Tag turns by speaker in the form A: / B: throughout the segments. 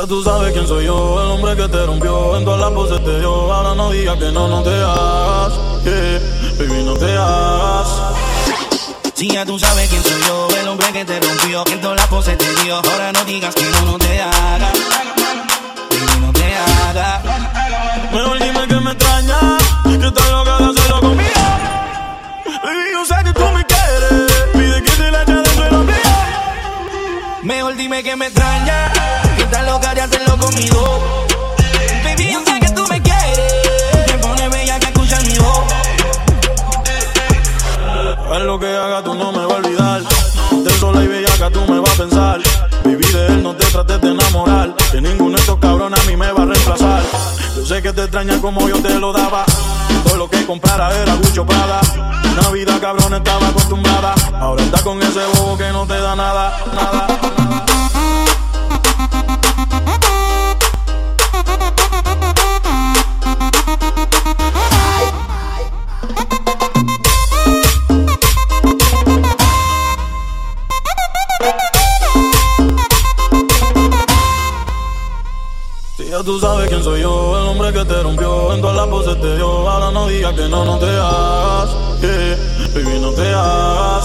A: ya tú sabes quién soy yo, el hombre que te rompió, en todas las poses te dio. Ahora no digas que no, no te hagas, yeah, baby, no te hagas.
B: Si ya tú sabes quién soy yo, el hombre que te rompió, en todas las poses te dio. Ahora no digas que no, no te hagas, baby, no te hagas.
A: Mejor dime que me extrañas, que estás loca de hacerlo conmigo. Baby, yo sé que tú me quieres, pide que te la eche de suelo.
B: Mejor dime que me extraña, que estás loca conmigo. Baby, que tú me quieres, te pone bella que escucha mi voz.
A: Lo que haga, tú no me vas a olvidar. De sola y bellaca tú me vas a pensar. Viví de él, no te trates de enamorar. Que ninguno de estos cabrones a mí me va a reemplazar. Yo sé que te extraña como yo te lo daba. Todo lo que comprara era Gucci o Prada. Una vida cabrón estaba acostumbrada. Ahora está con ese bobo que no te da nada, nada. Ya tú sabes quién soy yo, el hombre que te rompió, en todas las poses te dio. Ahora no digas que no, no te hagas, yeah, baby, no te hagas.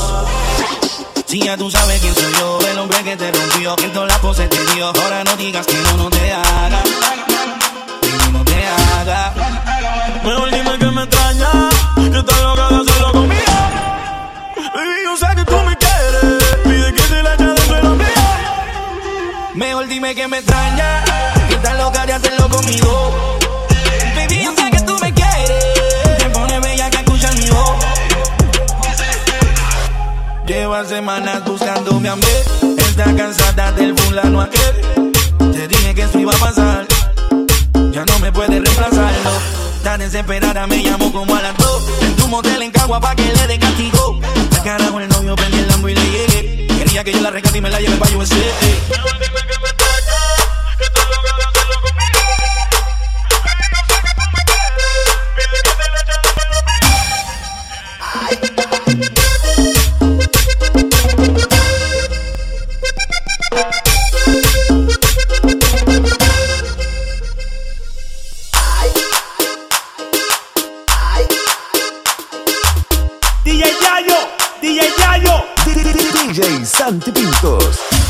B: Si ya tú sabes quién soy yo, el hombre que te rompió, en todas las poses te dio. Ahora no digas que no, no te hagas, baby, no te hagas.
A: Mejor dime que me extraña, que estás loca de hacerlo conmigo. Baby, yo sé que tú me quieres, pide que te la eche de.
B: Mejor dime que me extraña, que estás loca hacerlo conmigo. Baby, yo sé que tú me quieres, pone bella que escucha mi voz. Lleva semanas buscándome a mí, está cansada del fulano aquel. Te dije que esto iba a pasar, ya no me puede reemplazarlo. Tan desesperada me llamó como a. En tu motel en Cagua pa' que le dé castigo. Al carajo el novio prendí el lambo y le llegué. Quería que yo la rescate y me la lleve pa' USA.
C: DJ Yayo, DJ Yayo.
D: DJ Santi Pintos.